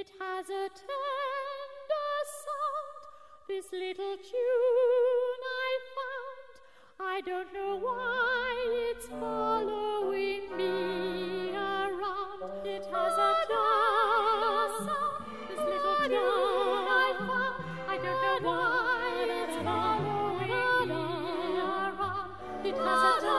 It has a tender sound, this little tune I found. I don't know why it's following me around. It has a tender sound, this little tune I found. I don't know why it's following me around. It has a